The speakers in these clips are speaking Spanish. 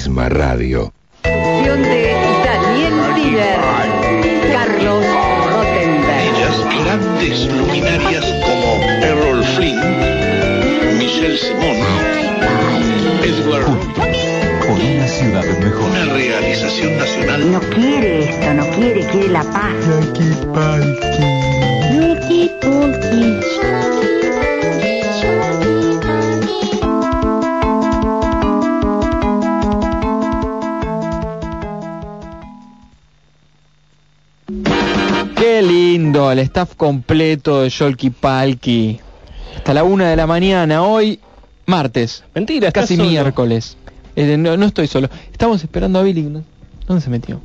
misma radio. de Daniel Tiber, Carlos Rottenberg. Ellas, grandes luminarias como Errol Flynn, Michelle Simon, Edward Por una ciudad mejor. una realización nacional. No quiere esto, no quiere, quiere la paz. Qué el staff completo de Yolki Palki. Hasta la una de la mañana, hoy martes. Mentira, estás Casi solo. miércoles. Eh, no, no estoy solo. Estamos esperando a Billy. ¿no? ¿Dónde se metió?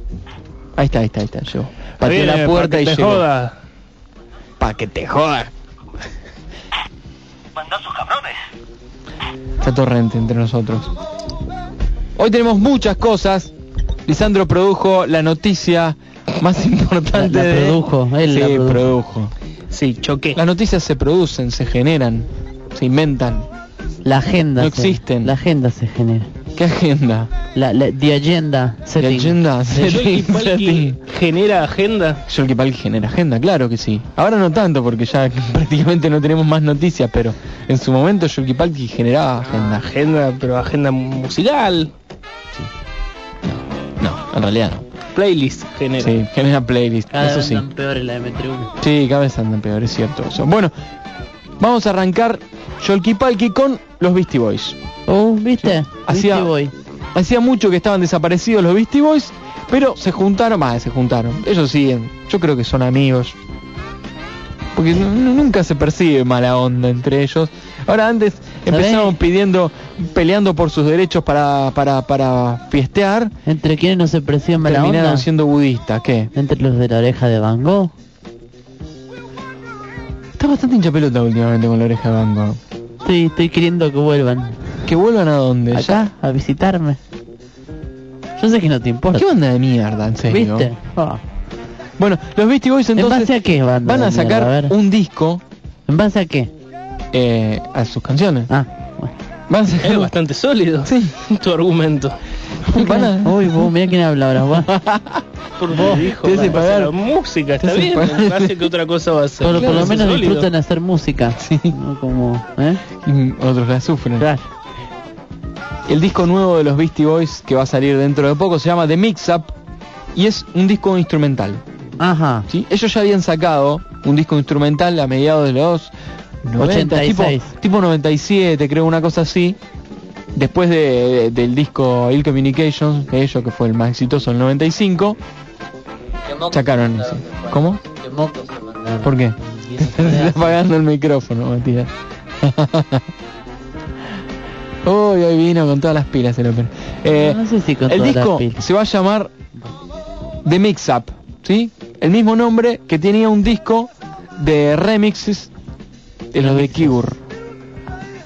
Ahí está, ahí está, ahí está. Llegó. Pateé la puerta pa' que y te llegó. joda. Pa' que te joda. Está torrente entre nosotros. Hoy tenemos muchas cosas. Lisandro produjo la noticia más importante La- la de... produjo, él sí, la produjo. produjo. Sí, choqué. Las noticias se producen, se generan, se inventan. La agenda. No se- existen. La agenda se genera. ¿Qué agenda? La, la the agenda setting. agenda The- setting. Yolki Palki genera agenda. Yolki Palki genera agenda, claro que sí. Ahora no tanto porque ya prácticamente no tenemos más noticias, pero en su momento Yolki Palki generaba agenda. Agenda, pero agenda musical. No, en realidad no. Playlist genera. Sí, genera playlist, Cada eso vez sí. andan peores la M31. Sí, cada vez andan peor, es cierto eso. Bueno, vamos a arrancar Yolki Palki con los Beastie Boys. Oh, ¿viste? Hacía- Beastie Boy. Hacía mucho que estaban desaparecidos los Beastie Boys, pero se juntaron, más se juntaron. Ellos siguen, yo creo que son amigos. Porque nu- nu- nunca se percibe mala onda entre ellos. Ahora antes empezaron pidiendo, peleando por sus derechos para, para, para fiestear, ¿Entre quiénes no se percibe mala terminaron onda? siendo budistas. ¿Qué? Entre los de la oreja de Van Gogh. Está bastante hincha pelota últimamente con la oreja de Van Gogh. Estoy, estoy queriendo que vuelvan. ¿Que vuelvan a dónde? Acá, a visitarme. Yo sé que no te importa. ¿Qué banda de mierda, en serio? ¿Viste? Ah. Bueno, los Beastie Boys ¿En entonces base a qué banda van a mierda? sacar A un disco ¿En base a qué? Eh, a sus canciones. Ah, bueno. Van a sacar Es bastante sólido. Sí. Tu argumento. Van a- Uy, vos, mirá quién habla ahora. vos. Por Vos, dijo, te hace pagar. la música, está bien. pagar. Hace que otra cosa va a ser. Por, por lo menos sólido. disfrutan hacer música. Sí. No como, ¿eh? y otros la sufren. Claro. El disco nuevo de los Beastie Boys que va a salir dentro de poco se llama The Mix Up y es un disco instrumental. Ajá. ¿sí? Ellos ya habían sacado un disco instrumental a mediados de los 90, 86. Tipo, tipo 97, creo, una cosa así. Después de- del disco Ill Communications, de ellos que fue el más exitoso en el 95, sacaron ese. ¿Cómo? ¿Por qué? Está apagando el micrófono, Matías. Uy, hoy vino con todas las pilas el Open. Eh, No sé si con el todas las disco se va a llamar The Mix Up, ¿sí? El mismo nombre que tenía un disco de remixes de los de Cure.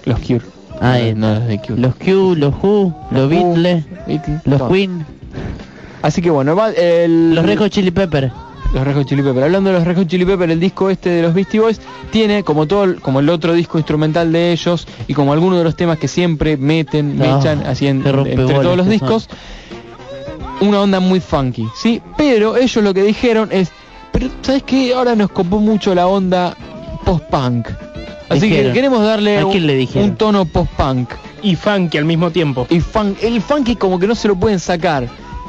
Los Cure. Ahí no, no los de Cure. Los Q, los Who, los Beatles, los. Queen, Así que bueno, va el... los Red Hot Chili Pepper. Los Red Hot Chili Pepper. Hablando de los Red Hot Chili Pepper, el disco este de los Beastie Boys tiene, como todo, como el otro disco instrumental de ellos y como algunos de los temas que siempre meten, mechan así en- entre todos los discos, una onda muy funky, ¿sí? Pero ellos lo que dijeron es, pero ¿sabes qué? Ahora nos copó mucho la onda post-punk. Así Dijeron. que queremos darle ¿A un, tono post-punk. Y funky al mismo tiempo. Y fun- el funky como que no se lo pueden sacar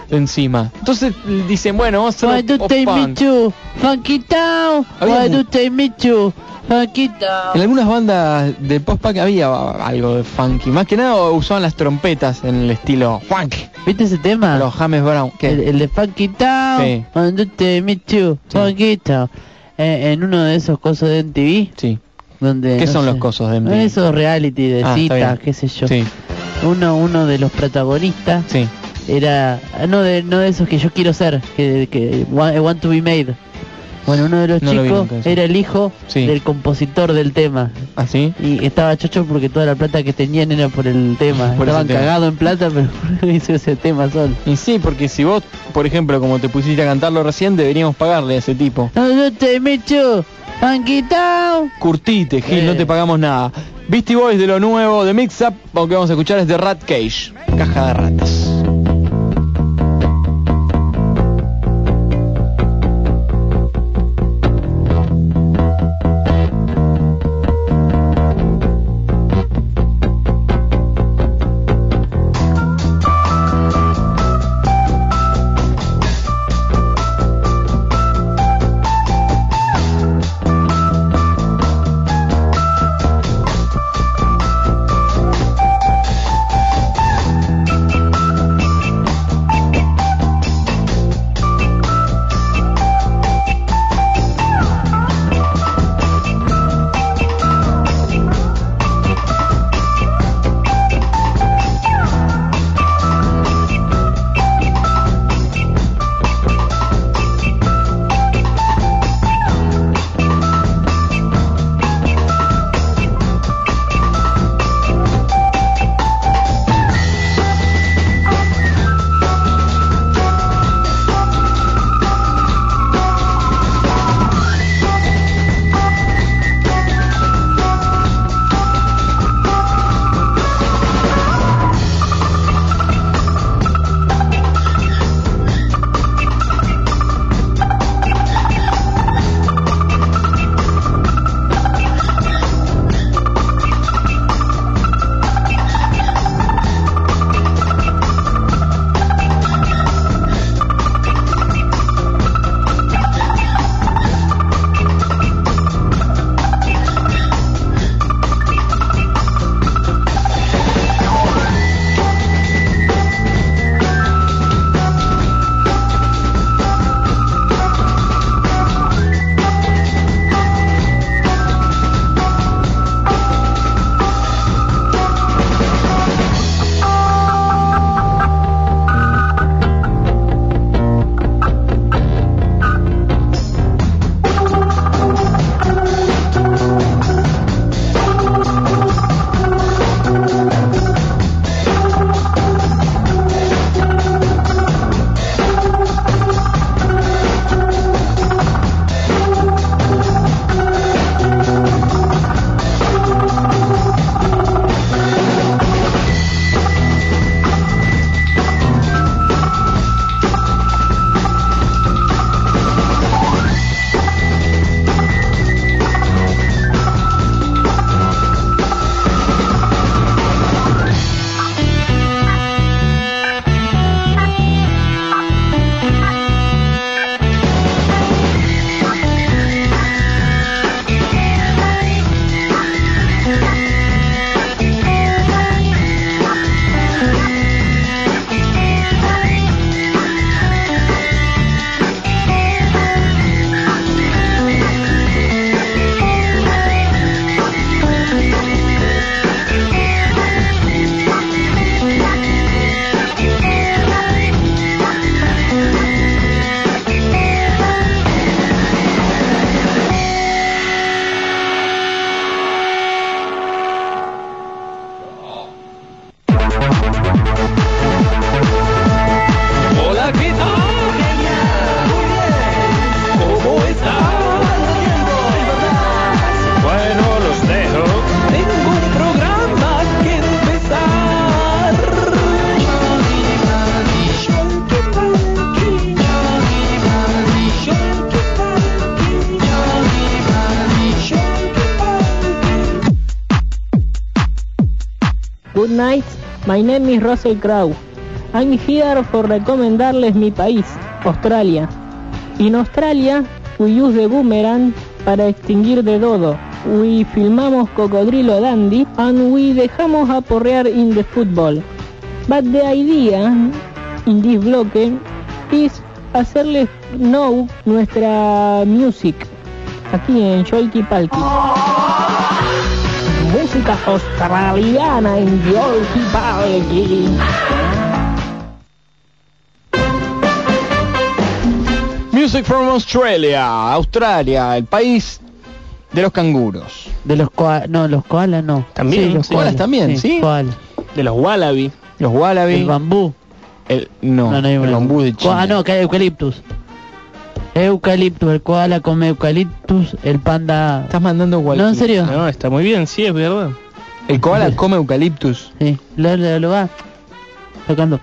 de encima. Entonces dicen, bueno, vamos a Why hacer do un they me post-punk. too? Funky town. Why do they me too? Funky town. En algunas bandas de post-punk había algo de funky. Más que nada usaban las trompetas en el estilo funk. ¿Viste ese tema? Los James Brown. ¿Qué? El, el de Funky Town. Sí. Why do me. Funky town. Eh, en uno de esos cosos de MTV. Sí. Donde, ¿Qué no son sé, los cosos de MTV? Esos reality de Ah, citas, qué sé yo. Sí, Uno, uno de los protagonistas sí. era ah, no de no de esos que yo quiero ser que, que want, I want to be made bueno uno de los No chicos era el hijo Sí. del compositor del tema ¿Así? y estaba chocho porque toda la plata que tenían era por el tema Por estaban cagados en plata pero hizo ese tema solo Y sí, porque si vos, por ejemplo, como te pusiste a cantarlo recién, deberíamos pagarle a ese tipo. no, no te mecho Funky Town Curtite, Gil, Eh. no te pagamos nada. Beastie Boys de lo nuevo de Mix Up, lo que vamos a escuchar es de Rat Cage, caja de ratas. My name is Russell Crowe. I'm here for recomendarles mi país, Australia. In Australia, we use the boomerang para extinguir de dodo. We filmamos Cocodrilo Dandy and we dejamos aporrear in the football. But the idea in this bloque is hacerles know nuestra music aquí en Yolki Palki. Música australiana en Yolki Palki. Music from Australia, Australia, el país de los canguros. De los koalas, no, los koalas no. También, sí, los sí. Koalas también, ¿sí? koalas. De los Wallaby. Los wallaby. El bambú. el- no, hay el una- bambú de China. Ah, no, que hay eucaliptus. Eucaliptus, el koala come eucaliptus, el panda... Estás mandando cualquier... No, en serio. No, está muy bien, sí, es verdad. El koala come eucaliptus. Sí, lo, lo, lo va tocando.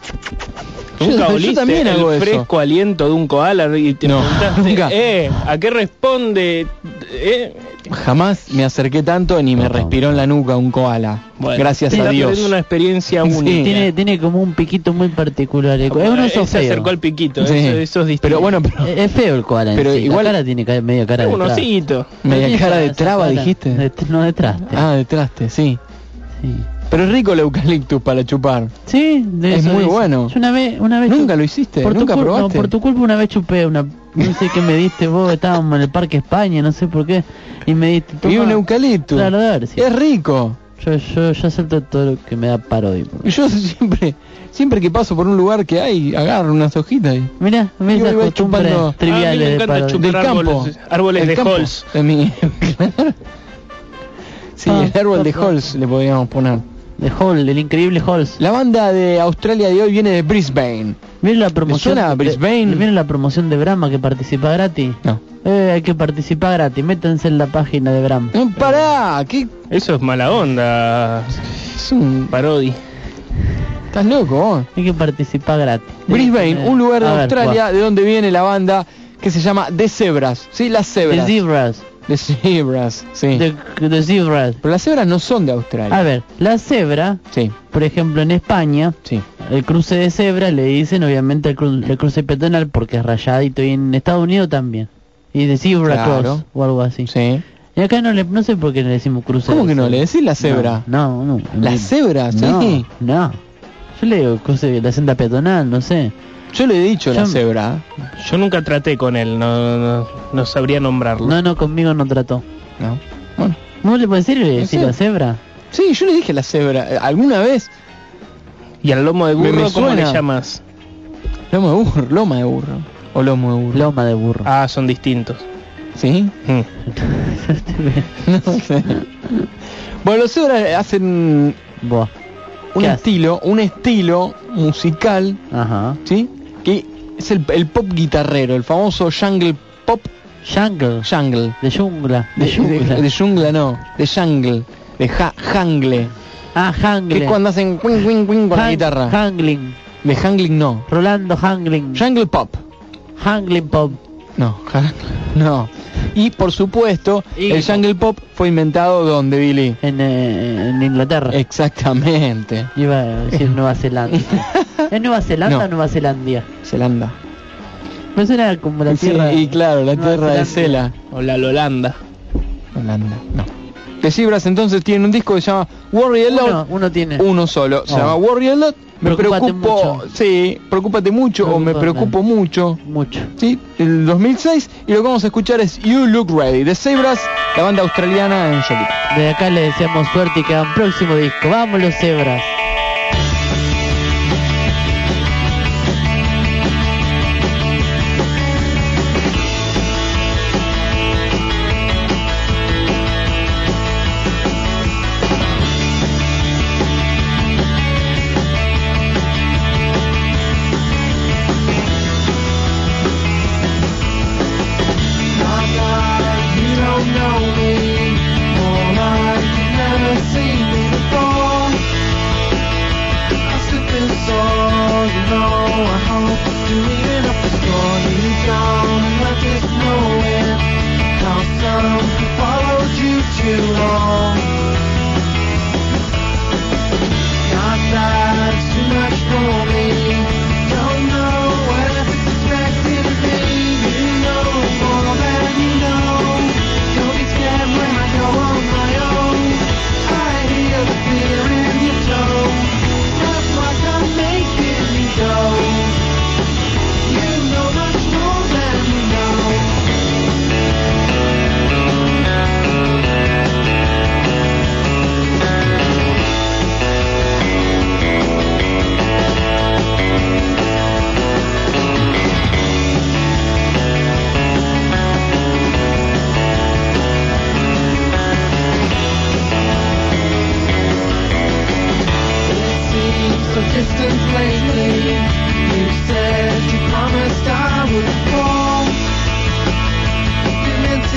Yo- Nunca yo oliste también el hago eso. fresco aliento de un koala y te No, preguntaste, nunca. eh, ¿a qué responde? Eh, Jamás me acerqué tanto ni me respiró en la nuca un koala. bueno, Gracias a Dios. una experiencia Sí. Tiene, tiene como un piquito muy particular. Es un oso Él se feo. acercó al piquito, Sí. eso, eso es distinto. Pero bueno, pero Es feo el koala Pero sí. igual- La cara tiene media cara de un osito. media cara de traba dijiste. de- no, de traste. Ah, de traste, sí. sí. Pero es rico el eucaliptus para chupar. Sí, de Es eso muy dice. bueno. Yo una vez, una vez ¿Nunca lo hiciste? Por tu ¿Nunca probaste? No, por tu culpa una vez chupé una... No sé qué me diste vos, estábamos en el Parque España, no sé por qué. Y me diste... Y un eucaliptus. Claro, a ver, sí. Es rico. Yo, yo, yo acepto todo lo que me da paro. Yo siempre, siempre que paso por un lugar que hay, agarro unas hojitas y... Mirá, mirá Yo esas costumbres Ah, triviales me de Del campo. árboles, de campo. Halls. De mi- sí, Ah, el árbol de. Halls le podríamos poner. De Hall, el increíble Halls. La banda de Australia de hoy viene de Brisbane. Miren la promoción. suena a de- Brisbane? Miren la promoción de Brahma que participa gratis. No. Eh, hay que participar gratis. Métanse en la página de Brahma. No, pará, ¿qué? Eso es mala onda, Es un... Parodi. ¿Estás loco vos? Hay que participar gratis. Brisbane, Eh, un lugar de a ver, Australia de donde viene la banda que se llama The Zebras. Sí, las The cebras. Zebras. The Zebras, sí. The, the Zebras. Pero las cebras no son de Australia. A ver, la cebra, Sí, por ejemplo, en España, sí. el cruce de cebra le dicen obviamente el, cru- el cruce peatonal porque es rayadito y en Estados Unidos también. Y de zebra Claro. cross o algo así. Sí. Y acá no le no sé por qué le decimos cruce. ¿Cómo de que no? cebra. ¿Le decís la cebra? No, no. no. ¿La cebra? Sí. No, no. Yo le digo cruce de la senda peatonal, no sé. Yo le he dicho la cebra. Yo nunca traté con él, no, no, no sabría nombrarlo. No, no, conmigo no trató. No. Bueno. ¿Cómo le puedes decir, decir sé. la cebra? Sí, yo le dije la cebra. Eh, ¿Alguna vez? ¿Y al lomo de Me- burro me cómo le llamas? Lomo de burro. Loma de burro. O lomo de burro. Loma de burro. Ah, son distintos. ¿Sí? Mm. No sé. Bueno, los cebras hacen Buah. un estilo, un estilo musical, Ajá. ¿sí? Que es el, el pop guitarrero, el famoso jungle pop Jungle. jungle. De jungla. De, De jungla. de- de jungla no, de jungle, de ja, jungle. ah, Que Hangle. es cuando hacen quing, quing, quing con la guitarra. Hangling. De jungling no. Rolando Hangling. Jungle pop. Hangling Pop. No, no. Y por supuesto, Y- el jungle pop fue inventado donde Billy. En, eh, en Inglaterra. Exactamente. Iba a decir Nueva Zelanda. ¿Es Nueva Zelanda No. o Nueva Zelandia? Zelanda. Me suena como la Sí, tierra. y claro, la Nueva tierra de. Cela. O la Lolanda. Holanda, no. The Zebras entonces tienen un disco que se llama Worry a Lot. Uno, uno tiene. Uno solo. Se Oh. llama Worry a Lot. Me preocupo. mucho. Sí, preocúpate mucho o me preocupo mucho. Mucho. Sí, el 2006. Y lo que vamos a escuchar es You Look Ready. The Zebras, la banda australiana en Jolie. Desde acá le deseamos suerte y que hagan próximo disco. Vamos los cebras.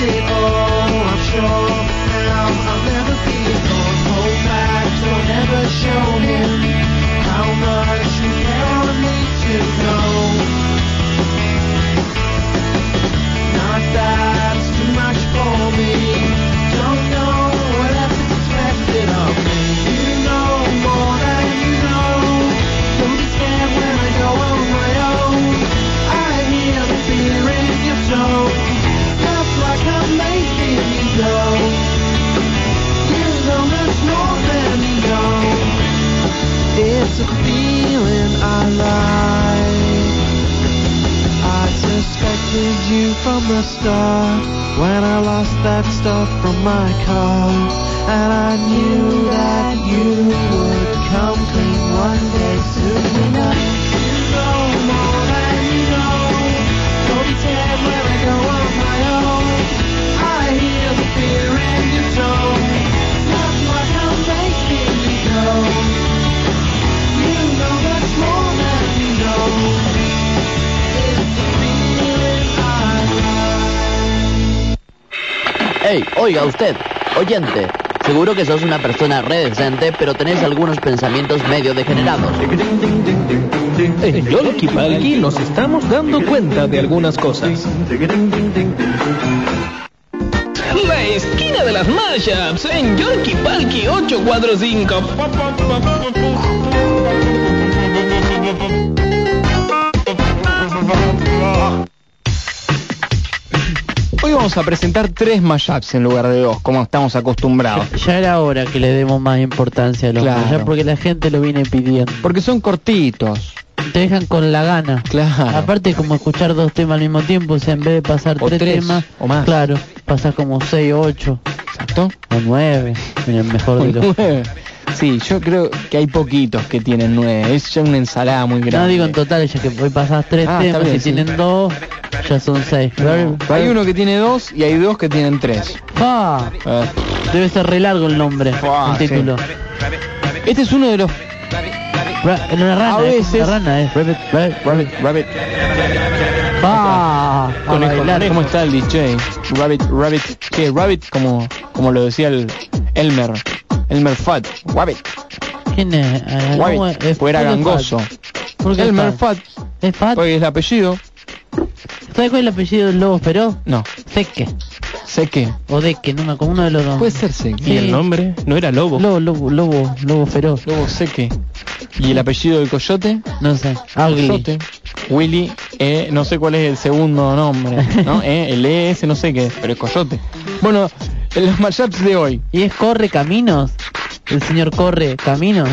see from when I lost that stuff from my car. And I knew that you would come clean one day soon enough. Hey, oiga usted, oyente. Seguro que sos una persona re decente, pero tenés algunos pensamientos medio degenerados. En Yolki Palki nos estamos dando cuenta de algunas cosas. La esquina de las mashups en Yolki Palki 845. Hoy vamos a presentar tres mashups en lugar de dos, como estamos acostumbrados. Ya era hora que le demos más importancia a los Claro. mashups, porque la gente lo viene pidiendo. Porque son cortitos. Te dejan con la gana. Claro. Aparte como escuchar dos temas al mismo tiempo, o sea, en vez de pasar O tres, tres, temas, o más. claro, pasas como seis o ocho, ¿Exacto? o nueve, en el mejor de los... Nueve. Sí, yo creo que hay poquitos que tienen nueve. Es ya una ensalada muy grande. No digo en total, ya que hoy pasás tres Ah, temas, bien, si sí. tienen dos, ya son seis. No, Hay uno que tiene dos y hay dos que tienen tres. ¡Ah! Eh, Debe ser re largo el nombre, Ah, el sí. título. Este es uno de los en una rana, A es veces- una rana, es rabbit, rabbit, Rabbit, Rabbit. ¡Ah! Conejo, bailar. ¿Cómo está el DJ? Rabbit, Rabbit. ¿Qué? Rabbit como, como lo decía el Elmer. Elmer Fat. Rabbit. ¿Quién es? Ah, es- Pues era ¿por qué gangoso. ¿Por qué Elmer? Fat. ¿Es Fat? Porque es el apellido. ¿Sabes cuál es el apellido del lobo feroz? No. Seque. Sé que. O Deque, no me acuerdo, uno de los dos. Puede ser Seque. ¿Y el nombre? No era Lobo. Lobo, lobo, lobo, lobo feroz. Luego Seque. ¿Y el apellido del coyote? No sé. Ugly. Coyote. Willy, eh, no sé cuál es el segundo nombre, ¿no? Eh, el ES, no sé qué, pero es coyote. Bueno, en los mashups de hoy. ¿Y es Corre Caminos? ¿El señor Corre Caminos?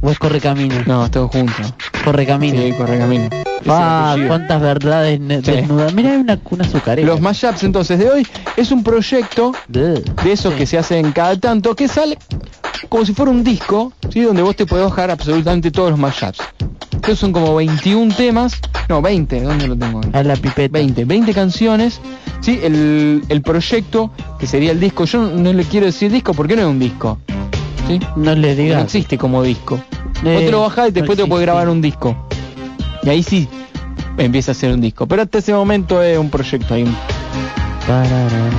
¿O es Corre Caminos? No, todos juntos. Corre Caminos. Sí, corre camino. Ese ah, cuántas verdades Sí. desnudas. Mira, hay una, una azucarera. Los mashups entonces de hoy es un proyecto de esos que se hacen cada tanto que sale como si fuera un disco, ¿sí? Donde vos te podés bajar absolutamente todos los mashups. Estos son como 21 temas, no, 20, ¿dónde lo tengo? A la pipeta. 20, 20 canciones, ¿sí? El, el proyecto, que sería el disco, yo no le quiero decir disco porque no es un disco, ¿sí? No le No digas. existe como disco. Eh, Vos te lo bajás y después no te puedes grabar un disco. Y ahí sí empieza a ser un disco. Pero hasta ese momento es un proyecto ahí. Pararán.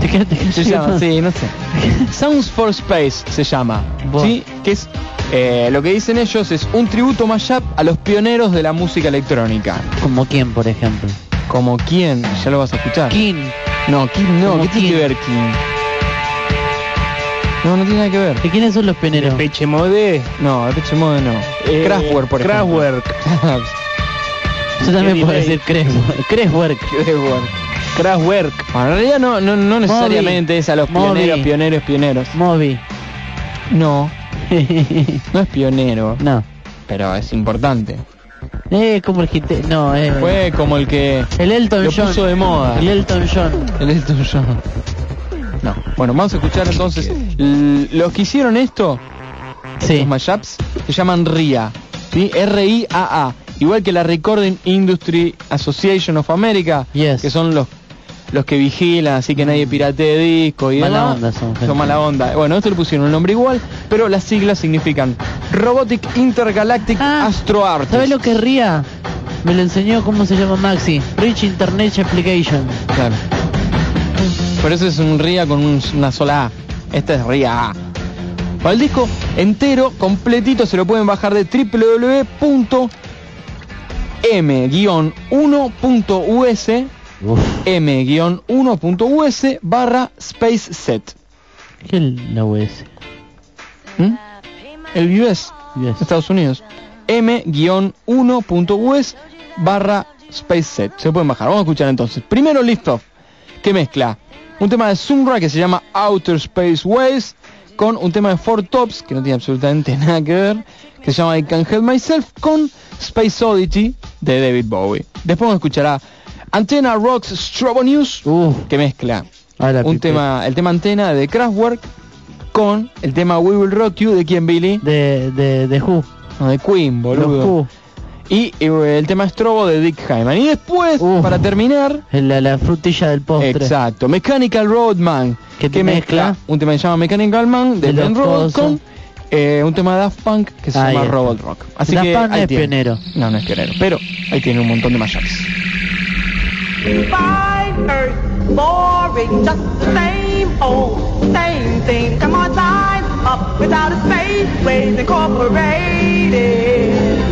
¿Te quedaste Se llama, sí, no sé. Sounds for Space se llama. ¿Sí? Que es eh, lo que dicen ellos es un tributo mashup a los pioneros de la música electrónica. ¿Como quién, por ejemplo? Como quién, ya lo vas a escuchar. King. No, King no, ¿qué tiene que ver King? No, no tiene nada que ver. ¿De quiénes son los pioneros? Peche Mode. No, Depeche Mode no. Eh, Kraftwerk, por ejemplo. Kraftwerk. Yo también puedo decir. Creswork. Kraftwerk. Kraftwerk. Bueno, en realidad no, no, no necesariamente es a los Moby. pioneros, pioneros, pioneros. Moby. No, no es pionero, no. pero es importante. Es como el hit. No, es. Fue como el que el Elton lo John. puso de moda. El Elton John. El Elton John. No. Bueno, vamos a escuchar entonces. Los que hicieron esto, Sí. los mashups, se llaman RIA. ¿sí? R-I-A-A. Igual que la Recording Industry Association of America, Yes. que son los los que vigilan, así que nadie piratee disco y Mala onda son, gente. Son mala onda. Bueno, esto le pusieron un nombre igual, pero las siglas significan Robotic Intergalactic Ah, Astro Artist. ¿Sabes lo que es RIA? Me lo enseñó cómo se llama Maxi. Rich Internet Application. Claro. Por eso es un RIA con un- una sola A. Este es RIA A. Para el disco entero, completito, se lo pueden bajar de www.m-1.us Uf. m-1.us barra space set. ¿Qué es la US? ¿Mm? El US, US. Estados Unidos. m-1.us barra space set. Se pueden bajar. Vamos a escuchar entonces. Primero Lift Off, que mezcla un tema de Sumra que se llama Outer Space Waves con un tema de Four Tops, que no tiene absolutamente nada que ver, que se llama I Can Help Myself, con Space Oddity de David Bowie. Después nos escuchará Antenna Rocks Strobo News, Uh, que mezcla un pipe. tema, el tema Antena de Kraftwerk con el tema We Will Rock You de quien Billy, de, de, de Who. no, de Queen, boludo. Y eh, el tema Strobo de Dick Hyman. Y después, para terminar, La, la frutilla del postre. Exacto, Mechanical Roadman, Que que mezcla mezcla un tema que se llama Mechanical Man de Ben Robot con eh, un tema de Daft Punk que se Ahí llama está. Robot Rock. Así Daft que Punk ahí es pionero. No, no es pionero, pero ahí tiene un montón de mashups. Fine earth, boring, just the same old, same thing. Come on, time up without a space, ways incorporated.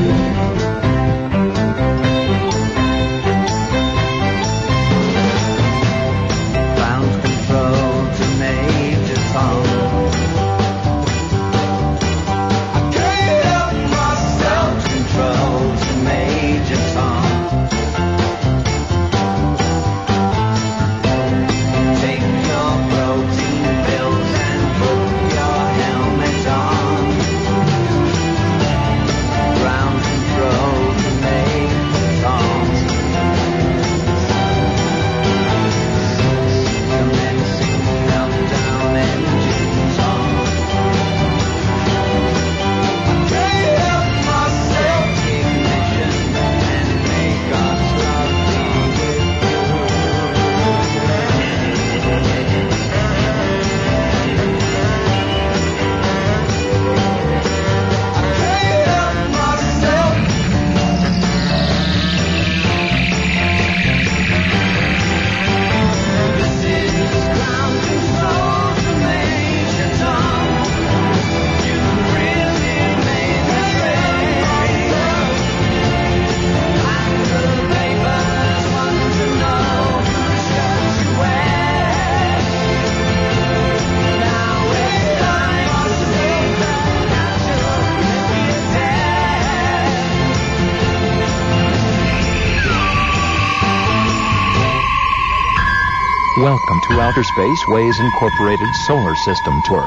Outer Space Ways Incorporated Solar System Tour.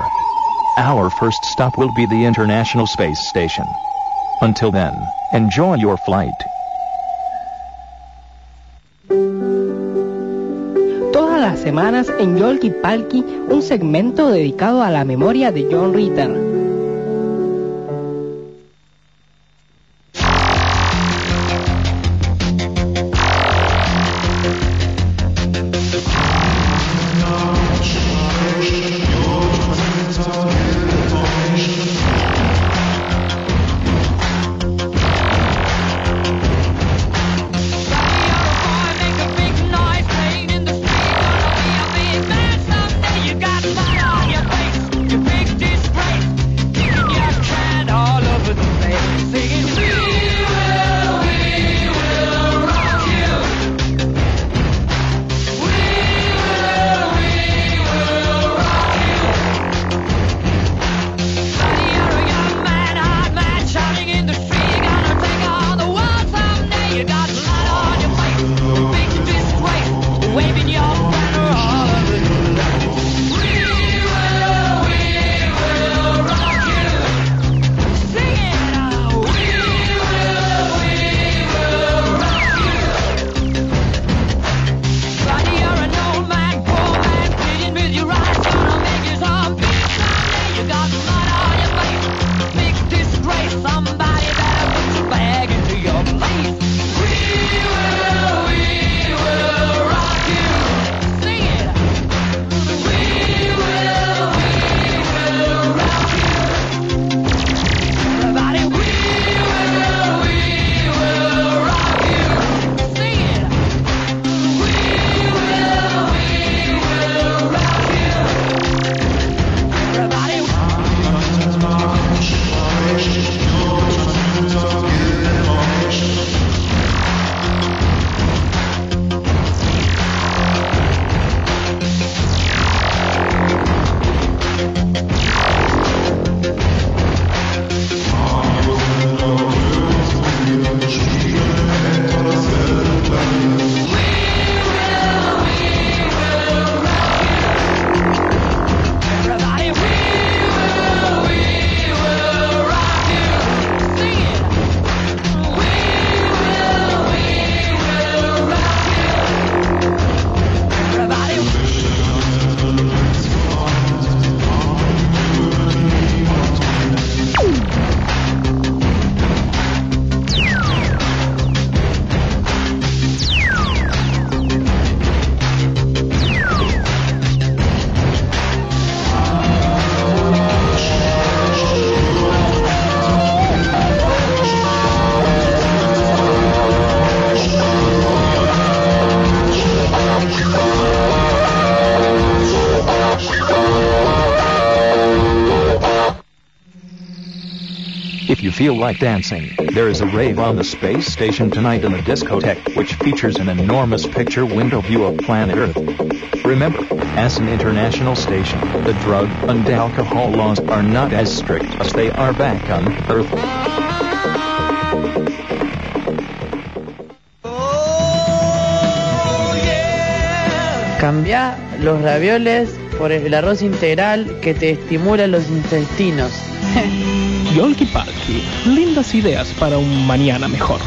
Our first stop will be the International Space Station. Until then, enjoy your flight. Todas las semanas en Yolki Palki, un segmento dedicado a la memoria de John Ritter. Feel like dancing, there is a rave on the space station tonight in the discotheque, which features an enormous picture window view of planet Earth. Remember, as an international station, the drug and alcohol laws are not as strict as they are back on Earth. Cambia los ravioles por el arroz integral que te estimula los intestinos. Yolki Palki, lindas ideas para un mañana mejor.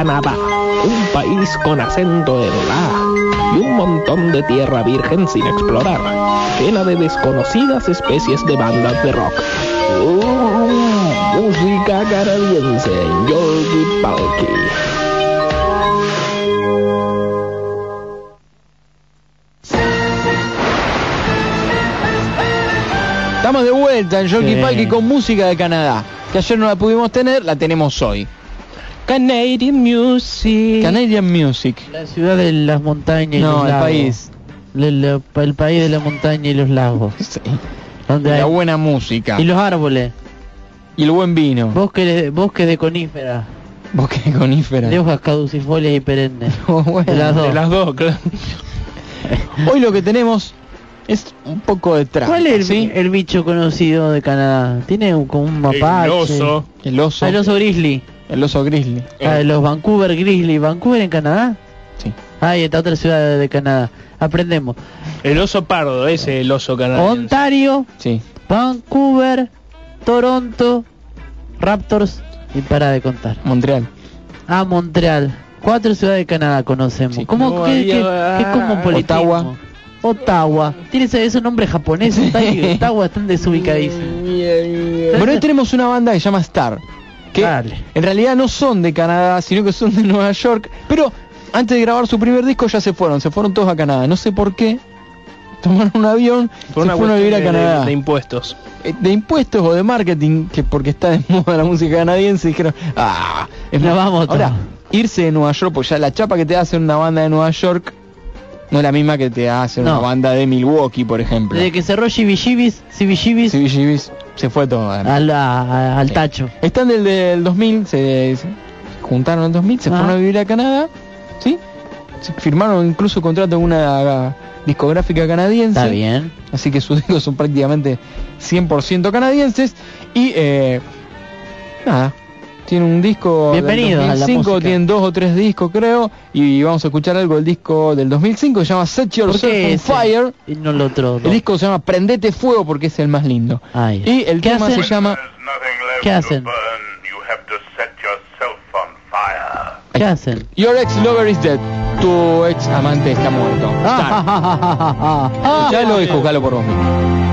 Canadá, un país con acento en la y un montón de tierra virgen sin explorar, llena de desconocidas especies de bandas de rock. Uh, música canadiense en Yolki Palki. Estamos de vuelta en Jockey Sí. Palki con música de Canadá. Que ayer no la pudimos tener, la tenemos hoy. Canadian Music. Canadian Music. La ciudad de las montañas y No, los el lagos. país. El, el- el país de la montaña y los lagos. Sí. Donde La hay... buena música. Y los árboles. Y el buen vino. Bosques de, bosques de coníferas. Bosque conífera. De hojas caducifolias y perennes. Bueno, de las dos. De las dos, claro. Hoy lo que tenemos es un poco de trampa. ¿Cuál es el, ¿sí? el bicho conocido de Canadá? Tiene un- como un mapache. El oso. El oso. Ah, el oso grizzly. El oso grizzly. Ah, los Vancouver Grizzly. ¿Vancouver en Canadá? Sí. Ah, y esta otra ciudad de, Canadá. Aprendemos. El oso pardo, ese es el oso canadiense. Ontario, Sí. Vancouver, Toronto, Raptors y para de contar. Montreal. Ah, Montreal. Cuatro ciudades de Canadá conocemos. Sí. ¿Cómo No qué, qué- qué cosmopolitismo? Ottawa. Ottawa. Tiene ese, ese nombre japonés. Ottawa, Ottawa están desubicadísimos. Bueno, hoy tenemos una banda que se llama Star. Que en realidad no son de Canadá, sino que son de Nueva York, pero antes de grabar su primer disco ya se fueron, se fueron todos a Canadá, no sé por qué. Tomaron un avión, Por se una fueron a vivir a de- Canadá. de- de impuestos. Eh, de impuestos o de marketing, que porque está de moda la música canadiense, dijeron, ah, es más, vamos Ahora, irse de Nueva York, pues ya la chapa que te hace una banda de Nueva York no es la misma que te hace una No. banda de Milwaukee, por ejemplo. Desde que cerró CBGBs CBGBs, se fue todo. al, a- al tacho. Están del, del 2000, se, se juntaron en el 2000, se Ah. fueron a vivir a Canadá, ¿sí? Se firmaron incluso contrato con una discográfica canadiense. Está bien. Así que sus discos son prácticamente 100% canadienses. Y, eh, nada, tiene un disco Bienvenido del 2005, música. tienen dos o tres discos creo. Y vamos a escuchar algo del disco del 2005, se llama Set ¿Por Yourself on? Fire. Y no el otro. El disco se llama Prendete Fuego porque es el más lindo. Ay. Y el ¿Qué tema hacen? se llama... ¿Qué hacen? ¿Qué hacen? Your ex lover is dead. Tu ex amante está muerto. Start. ya lo dijo, jalo por vos mismo.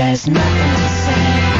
There's nothing to say.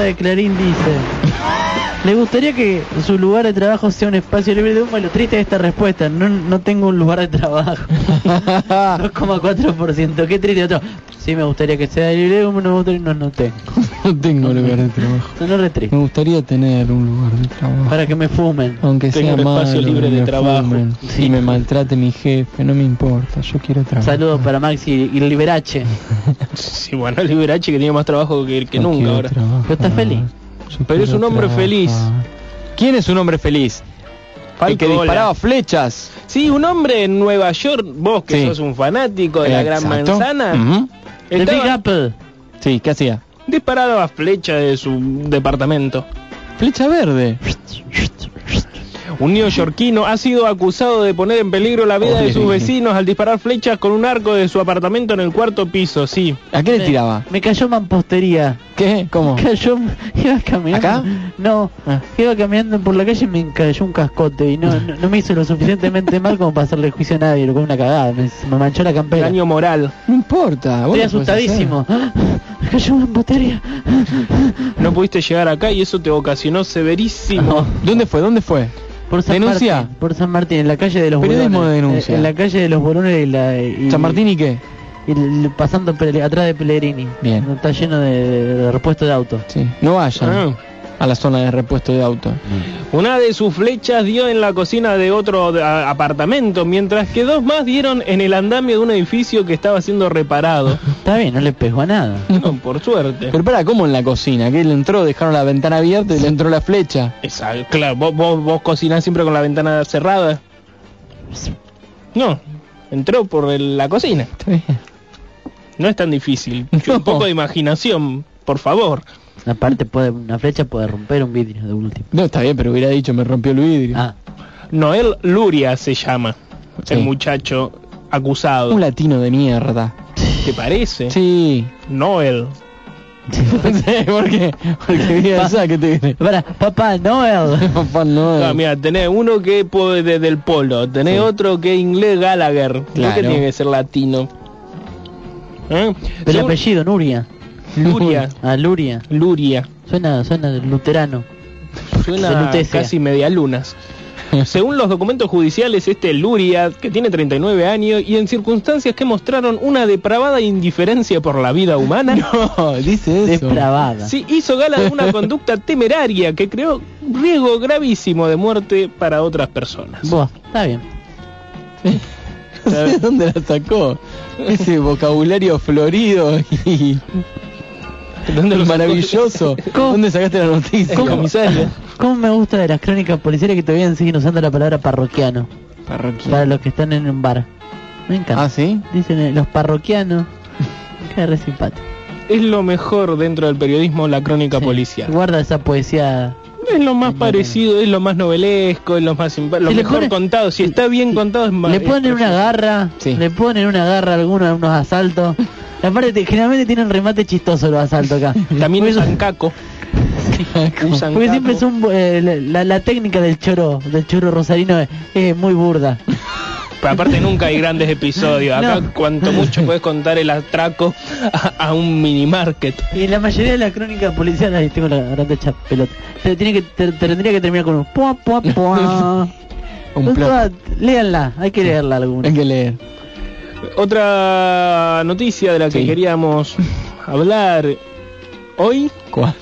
De Clarín dice. Le gustaría que su lugar de trabajo sea un espacio libre de humo. Y lo triste de esta respuesta, no, no tengo un lugar de trabajo. 2,4%. Qué triste. Otro. Sí, me gustaría que sea libre de humo, no, no tengo. No tengo lugar de trabajo. Re. Me gustaría tener un lugar de trabajo. Para que me fumen. Aunque Tengo sea un espacio malo, libre que de trabajo. fumen, Sí. Y me maltrate mi jefe, no me importa, yo quiero trabajar. Saludos para Maxi y Liberace. Sí, bueno, Liberace que tiene más trabajo que, que Yo nunca ahora. trabajar, Pero está feliz. yo Pero es un hombre trabajar. feliz. ¿Quién es un hombre feliz? El que disparaba flechas. Sí, un hombre en Nueva York, vos que Sí. sos un fanático de la Gran. Manzana. El Big estaba Apple. Sí, ¿qué hacía? Disparado a flecha de su departamento. Flecha verde. Un neoyorquino ha sido acusado de poner en peligro la vida de sus vecinos al disparar flechas con un arco de su apartamento en el cuarto piso, sí. ¿A qué le Me- tiraba? Me cayó mampostería. ¿Qué? ¿Cómo? Cayó, iba caminando. ¿Acá? No, Ah. iba caminando por la calle y me cayó un cascote y no, no, no me hizo lo suficientemente mal como para hacerle juicio a nadie, lo con una cagada, me, me manchó la campera. Daño moral. No importa. vos Estoy asustadísimo. Me cayó mampostería. No pudiste llegar acá y eso te ocasionó severísimo. ¿Dónde fue? ¿Dónde fue? Por San ¿Denuncia? Martín, por San Martín, en la calle de los Periodismo Bolones. de denuncia. En, en la calle de los Bolones y la... y- ¿San Martín y qué? y el- pasando Pele- atrás de Pellegrini. Bien. Está lleno de, de, de repuesto de auto. Sí. No vayan Ah. A la zona de repuesto de auto. Una de sus flechas dio en la cocina de otro apartamento, mientras que dos más dieron en el andamio de un edificio que estaba siendo reparado. Está bien, no le pegó a nada. No, por suerte. Pero para, ¿cómo en la cocina? Que él entró, dejaron la ventana abierta y le entró la flecha. Esa- claro, vos, vos, vos cocinás siempre con la ventana cerrada. No, entró por el- la cocina. Está bien. No es tan difícil. Un poco de imaginación, por favor. Aparte, puede, una flecha puede romper un vidrio de último. No, está bien, pero hubiera dicho, me rompió el vidrio. Ah, Noel Luria se llama, Sí. el muchacho acusado. Un latino de mierda. ¿Te parece? Sí. Noel. Sí, ¿Por qué? Porque Pa- que te... para, papá Noel. Papá no. Ah, mira, tenés uno que es de- del polo, tenés Sí. otro que es inglés Gallagher. ¿Por qué Claro. tiene que ser latino? ¿Eh? El Según- apellido, Nuria. Luria. Ah, Luria. Luria. Suena, suena de luterano. Suena Lutecia. casi medialunas. Según los documentos judiciales, este Luria, que tiene 39 años y en circunstancias que mostraron una depravada indiferencia por la vida humana, No, dice eso. Depravada. sí hizo gala de una conducta temeraria que creó riesgo gravísimo de muerte para otras personas. Buah, está bien. No sé de dónde la sacó. Ese vocabulario florido y ¿Dónde lo maravilloso. ¿Cómo? ¿Dónde sacaste la noticia? El comisario. ¿Cómo me gusta de las crónicas policiales que todavía siguen usando la palabra parroquiano? Parroquia. Para los que están en un bar. Me encanta. Ah, ¿sí? Dicen eh, los parroquianos. Cae re simpático. Es lo mejor dentro del periodismo, la crónica Sí. policial. Guarda esa poesía. Es lo más parecido, es lo más novelesco, es lo más lo Si mejor contado. Si está bien contado es más. Le ponen una garra, Sí. le ponen una garra a algunos a unos asaltos. Te- generalmente tienen remate chistoso los asaltos acá. También usan caco. Usan Porque siempre es un, eh, la, la técnica del choro, del choro rosarino es, es muy burda. Pero aparte nunca hay grandes episodios. Acá No. cuanto mucho puedes contar el atraco a, a un mini market. Y la mayoría de la crónica policial, ahí tengo la grande hecha pelota, te, tiene que, te- te tendría que terminar con un pua, pua, pua. Un plot. toda- léanla, hay que leerla alguna. Hay que leer. Otra noticia de la que Sí. queríamos hablar hoy ¿Cuál?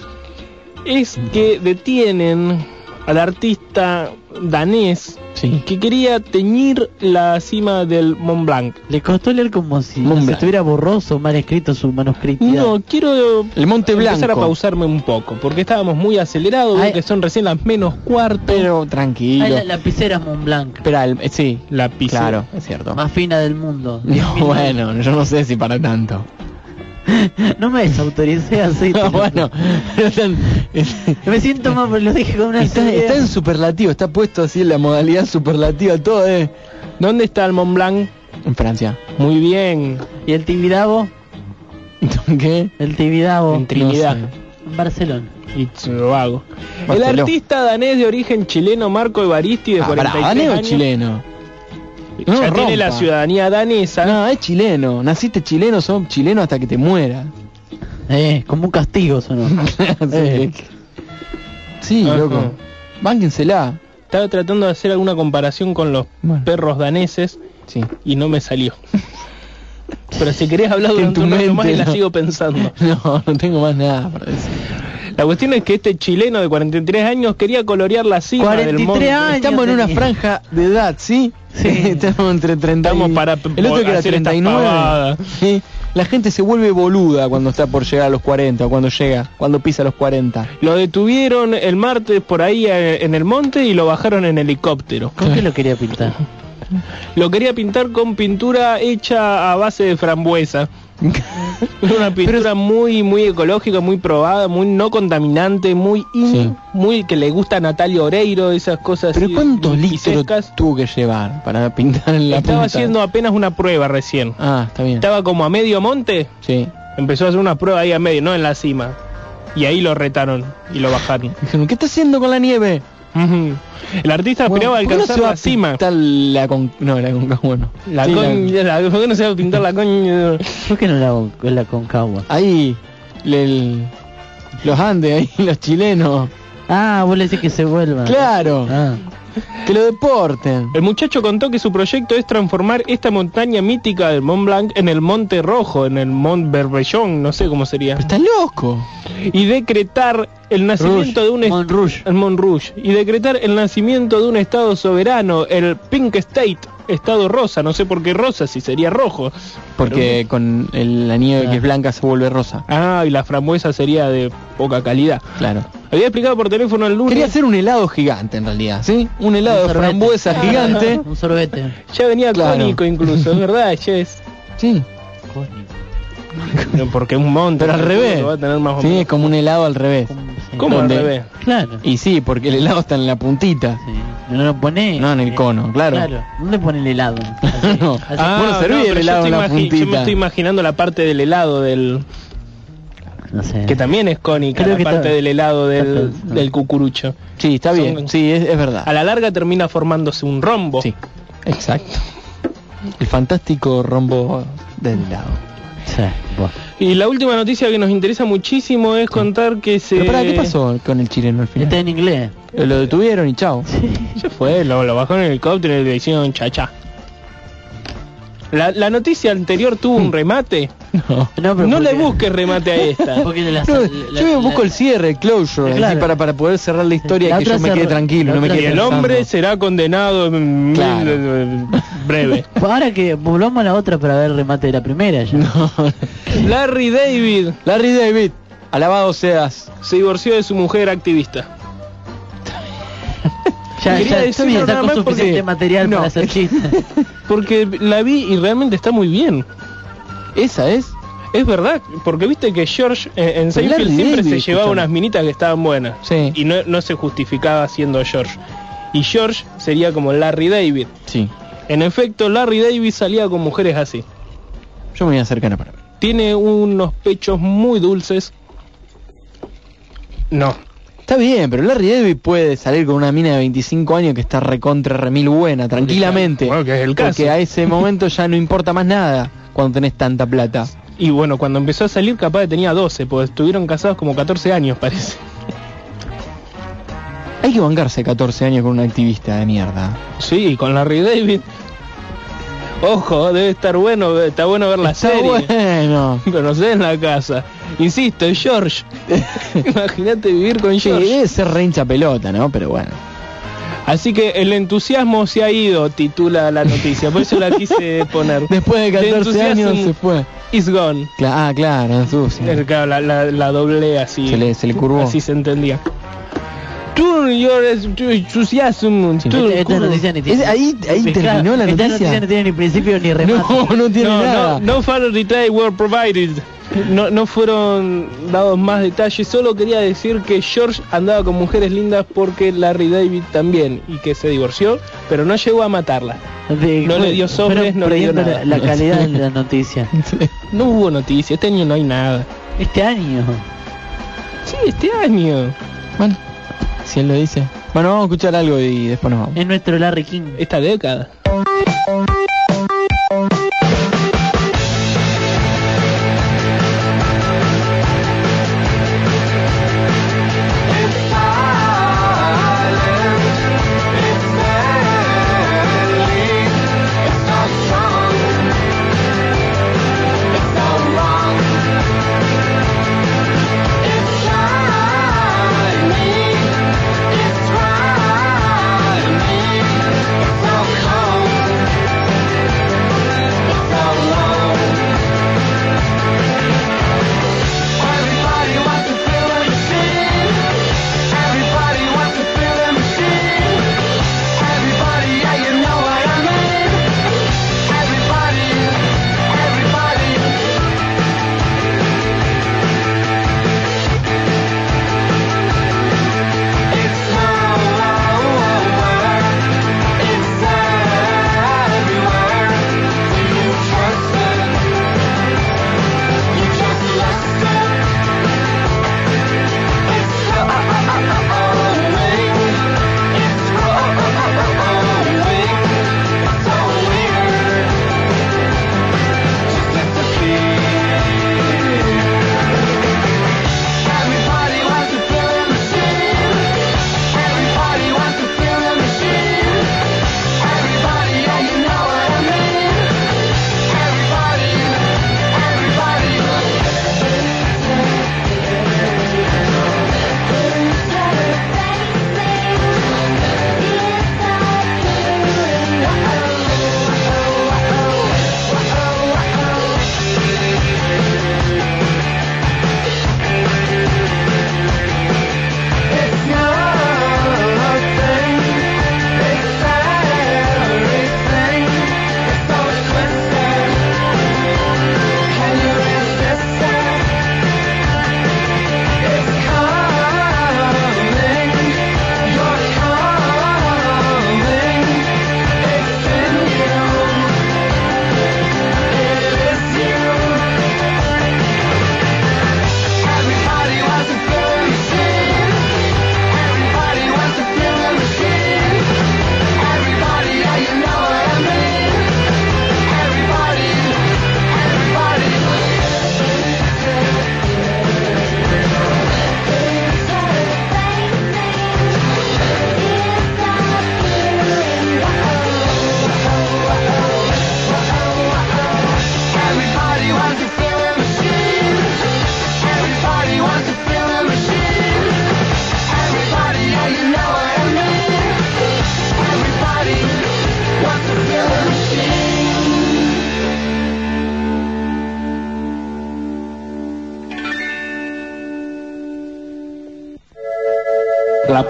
es que detienen al artista danés Sí. que quería teñir la cima del Mont Blanc. Le costó leer como si no estuviera borroso, mal escrito su manuscrito. No, quiero El Monte empezar Blanco. a pausarme un poco, porque estábamos muy acelerados, Ay. que son recién las menos cuarto. Pero tranquilo. la lapicera es Mont Blanc, Espera, el- eh, sí. La pizza. Claro, es cierto. más fina del mundo. No, bueno, yo no sé si para tanto. No me desautoricé así. No, bueno, están- Me siento mal, pero lo dije con una está, está en superlativo, está puesto así en la modalidad superlativa, todo eh. ¿Dónde está el Mont Blanc? En Francia. Muy bien. ¿Y el Tibidabo? ¿Qué? El Tibidabo. En Trinidad. No En Barcelona. Y. El artista danés de origen chileno Marco Evaristi de Ah, pará, 43 ¿danés o años. Chileno? Ya No, tiene la ciudadanía danesa. No, es chileno. Naciste chileno, sos chileno hasta que te mueras. Eh, como un castigo sonó. Eh. Sí, Ajá. loco. Bánquensela. Estaba tratando de hacer alguna comparación con los Bueno. perros daneses Sí. y no me salió. Pero si querés hablar En durante tu un rato más y mente, la ¿no? sigo pensando. No, no tengo más nada para decir. La cuestión es que este chileno de 43 años quería colorear la cima 43 del monte. años. Estamos en una tenía. franja de edad, ¿sí? Sí. Estamos entre 30 y... Estamos para El otro que era hacer estas 39. pavadas. Sí. La gente se vuelve boluda cuando está por llegar a los 40, o cuando llega, cuando pisa los 40. Lo detuvieron el martes por ahí eh, en el monte y lo bajaron en helicóptero. ¿Con qué lo quería pintar? Lo quería pintar con pintura hecha a base de frambuesa. Una pintura muy muy ecológica, muy probada, muy no contaminante, muy in- Sí. muy que le gusta a Natalia Oreiro, esas cosas Pero así ¿cuántos litros tuvo que llevar para pintar en la Estaba punta? haciendo apenas una prueba recién. Ah, está bien. Estaba como a medio monte, Sí. empezó a hacer una prueba ahí a medio, no en la cima. Y ahí lo retaron y lo bajaron. Dijeron, ¿qué está haciendo con la nieve? El artista Bueno, esperaba ¿por qué no alcanzar va la cima. pintar la con... No, la con... Bueno. La Sí, coña, la- ¿por qué no se va a pintar la coña? ¿Por qué no la hago con la concagua? Ahí, el- los Andes, ahí, los chilenos. Ah, vos le decís que se vuelva. Claro, Ah. que lo deporten. El muchacho contó que su proyecto es transformar esta montaña mítica del Mont Blanc en el Monte Rojo, en el Mont Berbellón, no sé cómo sería, Está loco. y decretar el nacimiento Rouge, de un Mont Rouge. el Mont Rouge, y decretar el nacimiento de un estado soberano, el Pink State, estado rosa, no sé por qué rosa, si sería rojo. Porque con el- la nieve que es blanca se vuelve rosa. Ah, y la frambuesa sería de poca calidad. Claro. Había explicado por teléfono el lunes. Quería hacer un helado gigante en realidad, ¿sí? Un helado Un de frambuesa gigante. Un sorbete. Ya venía Claro. cónico incluso, es verdad, es. Sí, Porque un monte. pero al revés. Va a tener más o Sí, menos. es como un helado al revés. Sí. ¿Cómo al revés? Claro. Y sí, porque el helado está en la puntita. Sí. No lo pone. No en el cono, claro. Claro. ¿Dónde pone el helado? Así. No. Así. Ah, Bueno, serví el pero yo helado en la imagi- Yo me puntita. estoy imaginando la parte del helado del No sé. que también es cónica, Creo la que parte está- del helado del, del cucurucho. Sí, está Son- bien. Sí, es, es verdad. A la larga termina formándose un rombo. Sí, exacto. El fantástico rombo del helado. Sí, bueno. Y la última noticia que nos interesa muchísimo es contar que se Pero ¿qué pasó con el chileno al final? Está en inglés. Lo detuvieron y chao. Se fue, lo, lo bajó en el helicóptero y le hicieron chacha. La, la noticia anterior tuvo un remate. No. No, pero No le busques remate a esta. Porque la, No, la- yo la- busco el cierre, el closure, Claro. así para, para poder cerrar la historia La y que yo me quede tranquilo, no me Y quede el pensando. hombre será condenado en Claro. en- breve. Ahora que volvamos a la otra para ver el remate de la primera ya. Larry David Larry David, alabado seas. se divorció de su mujer activista. Ya, Quería ya ya nada sacó más suficiente porque- material no. para hacer chistes. Porque la vi y realmente está muy bien. Esa es. Es verdad, porque viste que George eh, en Seinfeld siempre David, se llevaba unas minitas que estaban buenas. Sí. Y no, no se justificaba siendo George. Y George sería como Larry David. Sí. En efecto, Larry David salía con mujeres así. Yo me voy a acercar a para ver. Tiene unos pechos muy dulces. No. Está bien, pero Larry David puede salir con una mina de 25 años que está recontra remil buena, tranquilamente. Bueno, que es el caso. Porque a ese momento ya no importa más nada cuando tenés tanta plata. Y bueno, cuando empezó a salir capaz tenía 12, pues estuvieron casados como 14 años parece. Hay que bancarse 14 años con una activista de mierda. Sí, con Larry David. Ojo, debe estar bueno, está bueno ver la Está serie. bueno. Pero no sé en la casa. Insisto, George. Imagínate vivir con Sí, George. debe ser re hincha pelota, ¿no? Pero bueno. Así que el entusiasmo se ha ido, titula la noticia. Por eso la quise poner. Después de 14 entusiasmo años se fue. Is gone. Cla- ah, claro. Es, claro, la, la, la doble así. Se le- se le curvó. Así se entendía. Turn your enthusiasm. Esta, turn- esta noticia ni tiene. Es- ahí- ahí Claro, terminó la esta noticia. no tiene ni principio ni remate. No, no tiene no, nada. No, no further details were provided. No, no fueron dados más detalles. Solo quería decir que George andaba con mujeres lindas porque Larry David también y que se divorció, pero no llegó a matarla. De- No le dio sobres, no le dio nada. La, la calidad de la noticia. No hubo noticias. Este año no hay nada. Este año. Sí, este año. Bueno, si él lo dice. Bueno, vamos a escuchar algo y después nos vamos. Es nuestro Larry King. Esta década.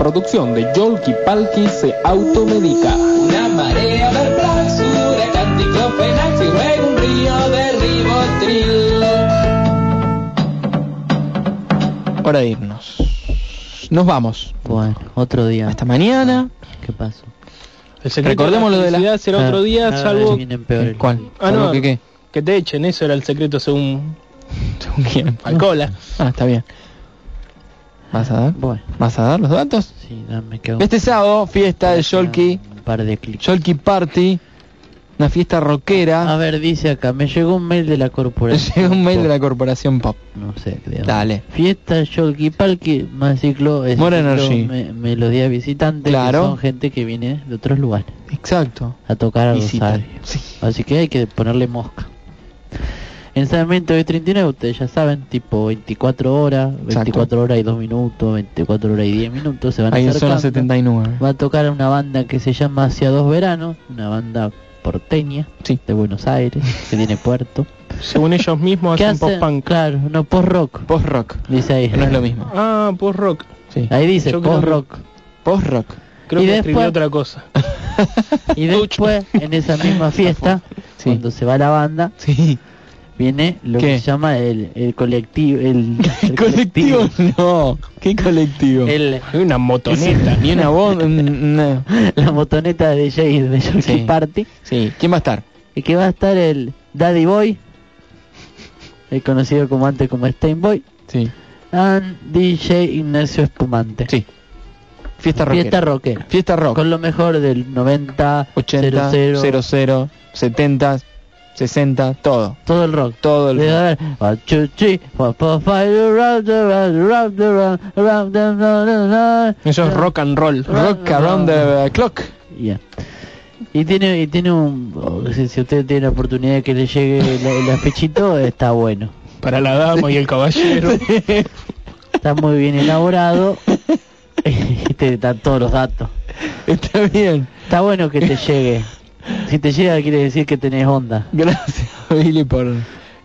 Producción de Yolki Palki se automedica. Una marea de Plax, huracán, diclofenac y luego un río de ribotril. Hora de irnos. Nos vamos. Bueno, otro día. Hasta mañana. ¿Qué pasó? El secreto Recordemos de lo de la- felicidad será otro día, cada salvo. ¿Cuál? Ah, ¿Salvo no. que qué? que te echen. Eso era el secreto según ¿Según quién? Alcola. Ah, está bien. ¿Vas a dar? Bueno, ¿Vas a dar los datos? sí, dame que Este sábado, fiesta de Yolki, Un par de clics. Yolki Party, una fiesta A rockera. ver, dice acá, me llegó un mail de la corporación. Llega un mail de la corporación Pop. No sé, creo. Dale. Fiesta, Yolki Palki, más ciclo, es More ciclo Energy. me- melodía visitante, Claro. que son gente que viene de otros lugares Exacto. a tocar a. Rosario. Sí. Así que hay que ponerle mosca. Ensayamiento de 39, ustedes ya saben, tipo 24 horas, 24 horas y 2 minutos, 24 horas y 10 minutos, se van Ahí en acercando. zona 79. Va a tocar una banda que se llama Hacia dos veranos, una banda porteña Sí. de Buenos Aires, que tiene puerto. Según ellos mismos ¿Qué hacen hace? post-punk. Claro, no post-rock, Post rock. dice ahí. No es lo mismo. Ah, post-rock. Sí. Ahí dice post-rock. Post-rock. Creo Y que después- otra cosa. Y después, en esa misma fiesta, cuando se va la banda, viene lo ¿Qué? que se llama el, el colectivo. El, el colectivo no. ¿Qué colectivo? El, una motoneta. Ni una voz. no. la motoneta de Jay de Yorkie Sí. Party. Sí. ¿Quién va a estar? Y que va a estar el Daddy Boy, el conocido como antes como Steinboy, Sí. and DJ Ignacio Espumante. Sí. Fiesta rockera. Fiesta rockera. Fiesta rock. Con lo mejor del 90, 80, 00, 00, 70, 60, todo. todo el rock. Todo el rock. Eso es rock and roll. Rock around the clock. Ya. Y tiene y tiene un oh, si, si usted tiene la oportunidad de que le llegue la- el afechito está bueno. Para la dama y el caballero. Está muy bien elaborado. y te dan todos los datos. Está bien. Está bueno que te llegue. Si te llega quiere decir que tenés onda. Gracias, Billy, por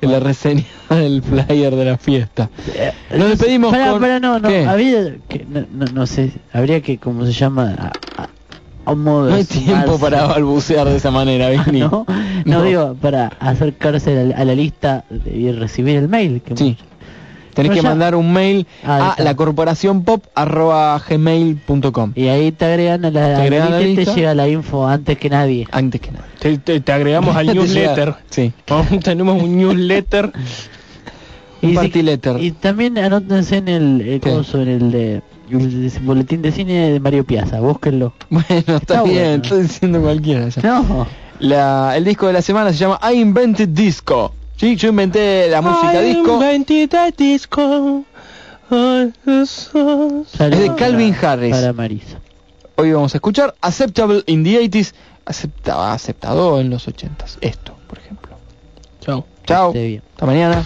la reseña del flyer de la fiesta. Nos despedimos Pará, con... pará, no, no, ¿Qué? había que, no, no, no sé, habría que, ¿cómo se llama? A, a- a un modo No hay tiempo para balbucear de esa manera, Billy. no, no, digo, para acercarse a la, a la lista y recibir el mail. Que Sí. Tenés Pero que ya- mandar un mail Ah, a la corporación pop arroba gmail.com. Y ahí te agregan a la, Te a la agregan a la lista te llega la info antes que nadie. Antes que nada. Te, te- te agregamos al Te newsletter. Sí. Tenemos un newsletter. Un Y, si- party letter. y también anótense en el, coso, en el de el boletín de cine de Mario Piazza, búsquenlo. Bueno, está, Está bien, bueno. estoy diciendo cualquiera. ya. No, La, el disco de la semana se llama I Invented Disco. Sí, yo inventé la música I disco. Es de Calvin Harris. Para Marisa. Hoy vamos a escuchar Acceptable in the 80s. Aceptaba, aceptado en los 80s. Esto, por ejemplo. Chao. Chao. Hasta mañana.